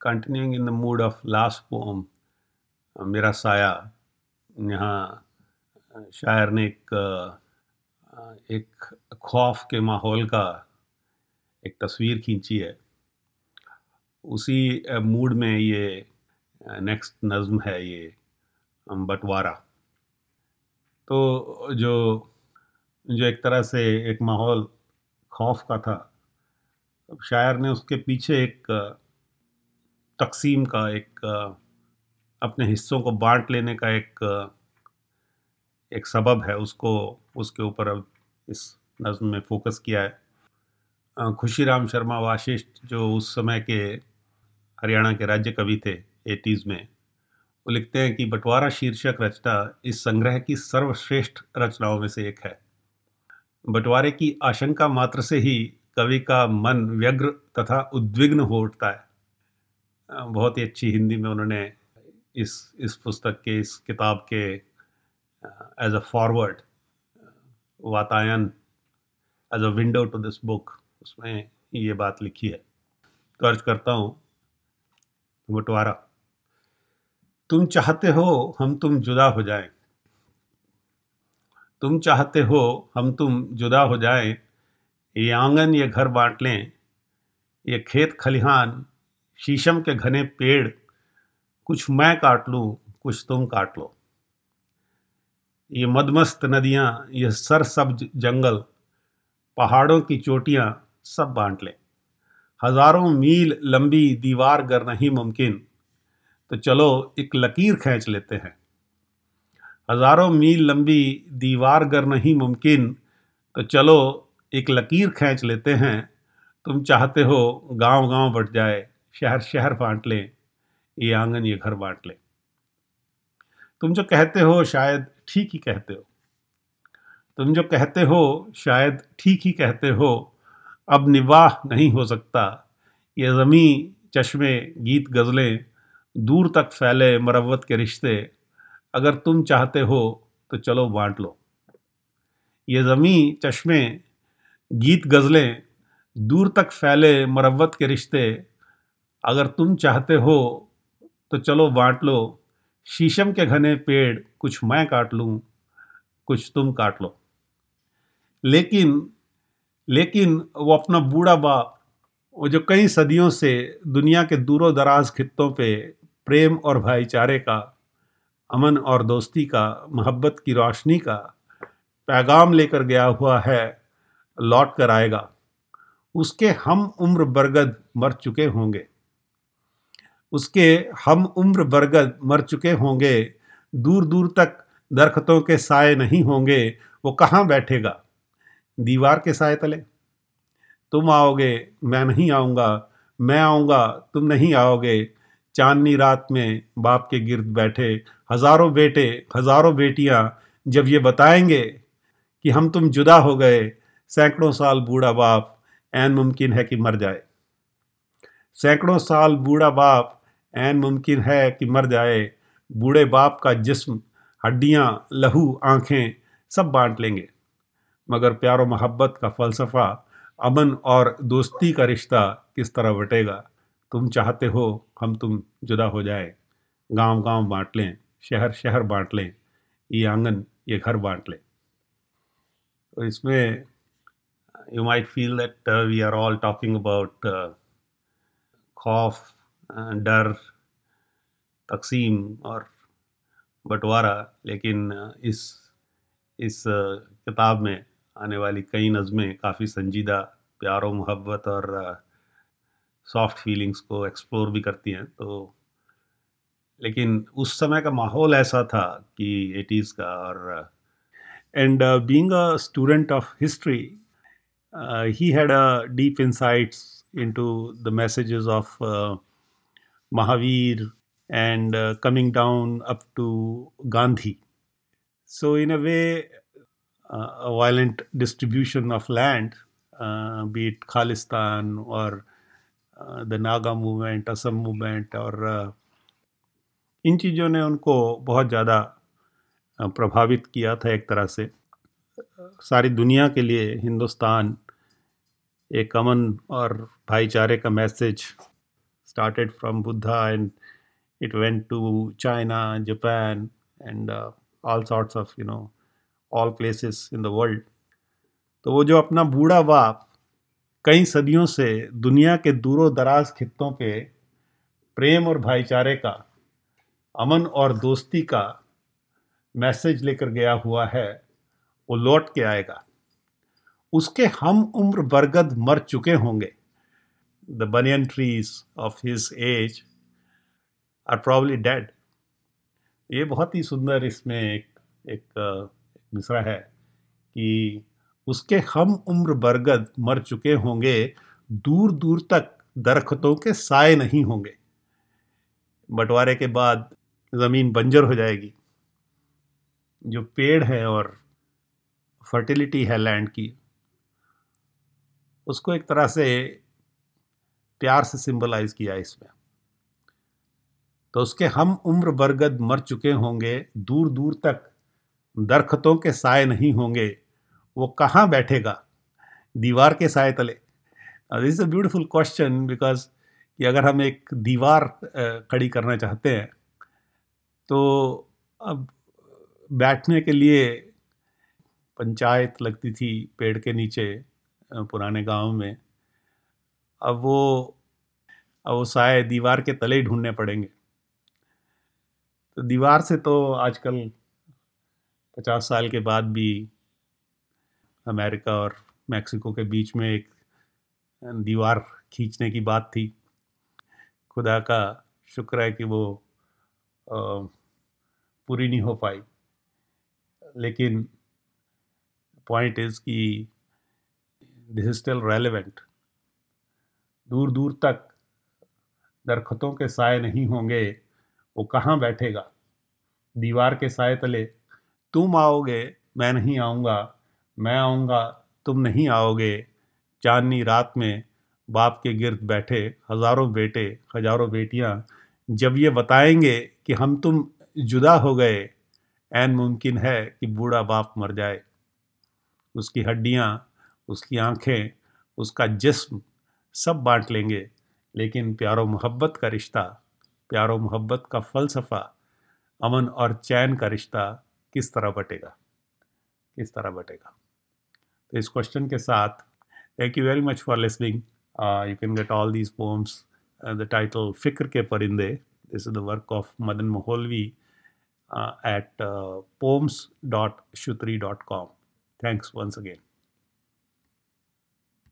continuing in the mood of last poem, मेरा साया यहाँ शायर ने एक एक खौफ के माहौल का एक तस्वीर खींची है। उसी मूड में ये नेक्स्ट नज़म है ये बटवारा। तो जो जो एक तरह से एक माहौल खौफ का था शायर ने उसके पीछे एक तकसीम का एक अपने हिस्सों को बांट लेने का एक एक सबब है, उसको, उसके ऊपर अब इस नज़म में फोकस किया है। खुशी राम शर्मा वाशिष्ठ जो उस समय के हरियाणा के राज्य कवि थे, एटीज़ में, वो लिखते हैं कि बंटवारा शीर्षक रचना इस संग्रह की सर्वश्रेष्ठ रचनाओं में से एक है। बंटवारे की आशंका मात्र से ही कवि का मन व्यग्र तथा उद्विग्न हो उठता है। बहुत ही अच्छी हिंदी में उन्होंने इस इस पुस्तक के, इस किताब के as a forward Vatayan as a window to this book उसमें ये बात लिखी है। तो अर्ज़ करता हूँ बंटवारा तुम चाहते हो हम तुम जुदा हो जाएँ। तुम चाहते हो हम तुम जुदा हो जाएँ, ये आँगन, ये घर बांट लें, ये खेत खलिहान शीशम के घने पेड़, कुछ मैं काट लूँ, कुछ तुम काट लो। ये मदमस्त नदियाँ, ये सर सब्ज जंगल, पहाड़ों की चोटियाँ सब बांट लें। हज़ारों मील लंबी दीवार गर नहीं मुमकिन तो चलो एक लकीर खींच लेते हैं। हज़ारों मील लंबी दीवार गर नहीं मुमकिन तो चलो एक लकीर खींच लेते हैं। तुम चाहते हो गाँव गाँव बट जाए शहर शहर बांट लें, ये आँगन, ये घर बांट लें। तुम जो कहते हो, शायद ठीक ही कहते हो। तुम जो कहते हो, शायद ठीक ही कहते हो। अब निवाह नहीं हो सकता। ये ज़मी चश्मे, गीत गज़लें, दूर तक फैले मरवत के रिश्ते। अगर तुम चाहते हो तो चलो बांट लो। ये ज़मी चश्मे, गीत गज़लें, दूर तक फैले मरवत के रिश्ते। अगर तुम चाहते हो तो चलो बांट लो। शीशम के घने पेड़, कुछ मैं काट लूँ, कुछ तुम काट लो। लेकिन लेकिन वो अपना बूढ़ा बाप, वो जो कई सदियों से दुनिया के दूरों दराज खित्तों पे प्रेम और भाईचारे का, अमन और दोस्ती का, मोहब्बत की रोशनी का पैगाम लेकर गया हुआ है, लौट कर आएगा। उसके हम उम्र बरगद मर चुके होंगे। उसके हम उम्र बरगद मर चुके होंगे। दूर दूर तक दरख्तों के साय नहीं होंगे। वो कहाँ बैठेगा? दीवार के साए तले। तुम आओगे, मैं नहीं आऊँगा। मैं आऊँगा, तुम नहीं आओगे। चांदनी रात में बाप के गिर्द बैठे। हज़ारों बेटे, हज़ारों बेटियाँ जब ये बताएँगे कि हम तुम जुदा हो गए, सैकड़ों साल बूढ़ा बाप एन मुमकिन है कि मर जाए। सैकड़ों साल बूढ़ा बाप एन मुमकिन है कि मर जाए, बूढ़े बाप का जिस्म, हड्डियाँ, लहू, आँखें सब बांट लेंगे। मगर प्यारो मोहब्बत का फ़लसफ़ा, अमन और दोस्ती का रिश्ता किस तरह बटेगा? तुम चाहते हो हम तुम जुदा हो जाए। गाँव गाँव बांट लें शहर शहर बांट लें, ये आँगन, ये घर बांट लें। तो इसमें you might feel that we are all talking about खौफ डर, तकसीम और बंटवारा, लेकिन इस इस किताब में आने वाली कई नज़में काफ़ी संजीदा प्यार, मोहब्बत और सॉफ्ट फीलिंग्स को एक्सप्लोर भी करती हैं तो लेकिन उस समय का माहौल ऐसा था कि एटीज़ का और and being a student of history he had a deep insights into the messages of Mahavir and uh, coming down up to Gandhi. So, in a way, uh, a violent distribution of land, uh, be it Khalistan or the Naga movement Assam movement और इन चीज़ों ने उनको बहुत ज़्यादा प्रभावित किया था एक तरह से सारी दुनिया के लिए हिंदुस्तान एक अमन और भाईचारे का message started from Buddha and it went to China, Japan, and uh, all sorts of, you know, all places in the world. तो वो जो अपना बूढ़ा बाप कई सदियों से दुनिया के दूरों दराज खित्तों पे प्रेम और भाईचारे का अमन और दोस्ती का मैसेज लेकर गया हुआ है वो लौट के आएगा उसके हम उम्र बरगद मर चुके होंगे the banyan trees of his age are probably dead ये बहुत ही सुंदर इसमें एक एक, मिसरा है कि उसके हम उम्र बरगद मर चुके होंगे दूर दूर तक दरख्तों के साए नहीं होंगे। बंटवारे के बाद ज़मीन बंजर हो जाएगी। जो पेड़ है और फर्टिलिटी है लैंड की उसको एक तरह से प्यार से सिंबलाइज किया है इसमें। तो उसके हम उम्र बरगद मर चुके होंगे, दूर दूर तक दरख्तों के साय नहीं होंगे, वो कहाँ बैठेगा? दीवार के साए तले। This is a beautiful question because कि अगर हम एक दीवार खड़ी करना चाहते हैं तो अब बैठने के लिए पंचायत लगती थी पेड़ के नीचे पुराने गाँव में। अब वो अब वो साए दीवार के तले ही ढूँढने पड़ेंगे। तो दीवार से तो आजकल पचास साल के बाद भी अमेरिका और मैक्सिको के बीच में एक दीवार खींचने की बात थी। खुदा का शुक्र है कि वो पूरी नहीं हो पाई। लेकिन पॉइंट इज़ कि दिस इज़ स्टिल रेलिवेंट दूर दूर तक दरख्तों के साय नहीं होंगे, वो कहाँ बैठेगा? दीवार के साय तले, तुम आओगे, मैं नहीं आऊँगा, मैं आऊँगा, तुम नहीं आओगे। चांदनी रात में बाप के गिर्द बैठे, हज़ारों बेटे, हज़ारों बेटियाँ, जब ये बताएँगे कि हम तुम जुदा हो गए एन मुमकिन है कि बूढ़ा बाप मर जाए। उसकी हड्डियाँ, उसकी आँखें, उसका जिस्म सब बांट लेंगे। लेकिन प्यारो मोहब्बत का रिश्ता, प्यारो मोहब्बत का फ़लसफ़ा, अमन और चैन का रिश्ता किस तरह बटेगा? किस तरह बटेगा? तो इस क्वेश्चन के साथ thank you very much for listening you can get all these poems the title फ़िक्र के परिंदे this is the work of Madan Mohalvi at poems dot shutri dot com thanks once again